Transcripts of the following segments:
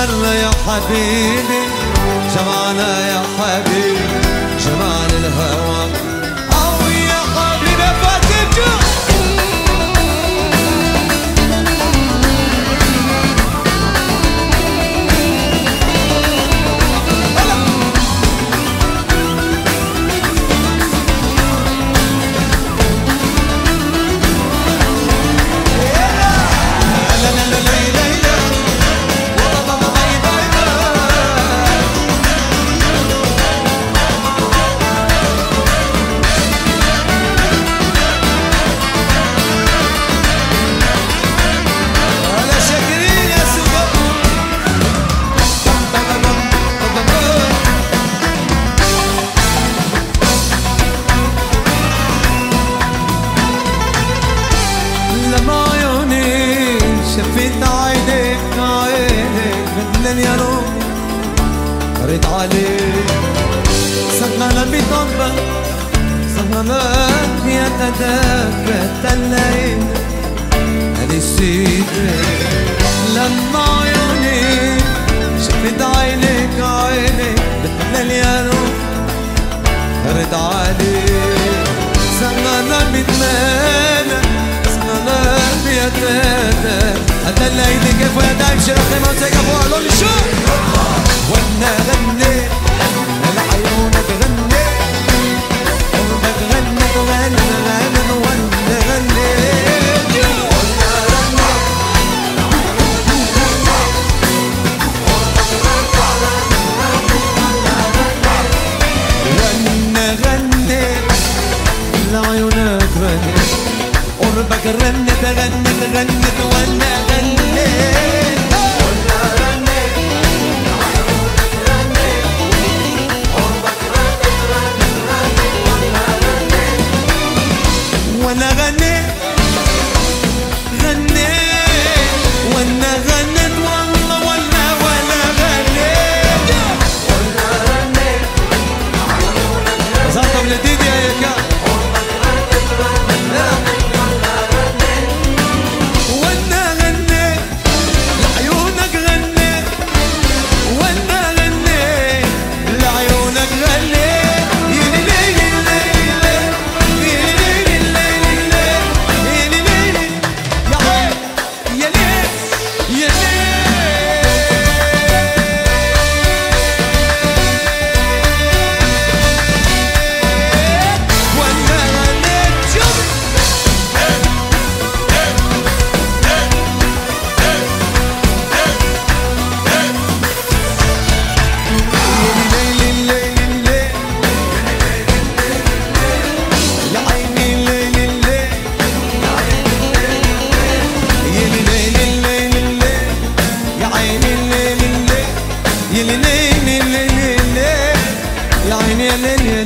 جمالنا يا حبيبي جمعنا يا حبيبي. عليه صرنا بطبة صرناك يتدافى تلاقينا نسيت لما عيوني شفت عينيك عينيك بتحلى يا روح رد عليك. صرنا بتمانى صرنا بيتاتا هتلاقيني كيف ويا دايم ما تيجي فوق لون شوف قربك رنت غنت غنت ولا غنيت Yeah. Yelene, yelene, yelene, yelene, yelene,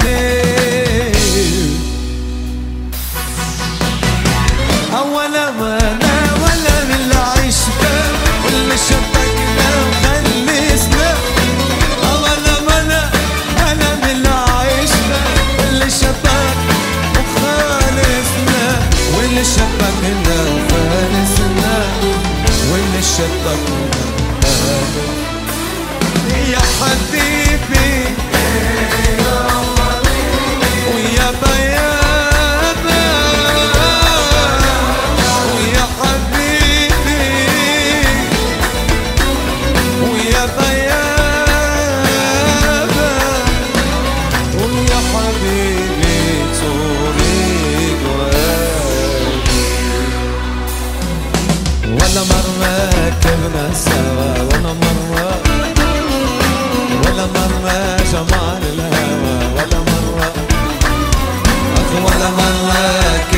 الله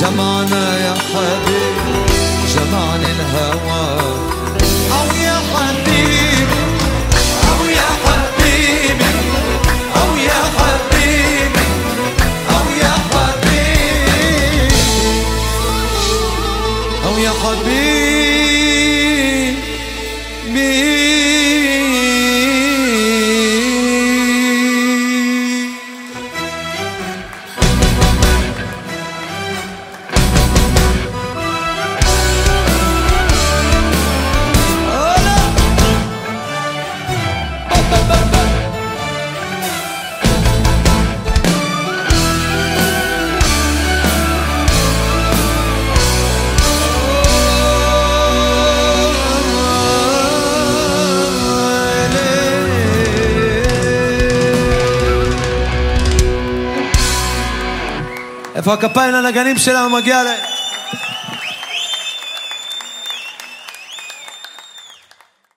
جمعنا يا حبيب جمعنا الهوى. أو يا حبيب أو يا حبيب أو يا حبيب أو يا حبيب. أو يا حبيب איפה הכפיים לנגנים שלנו? מגיע להם.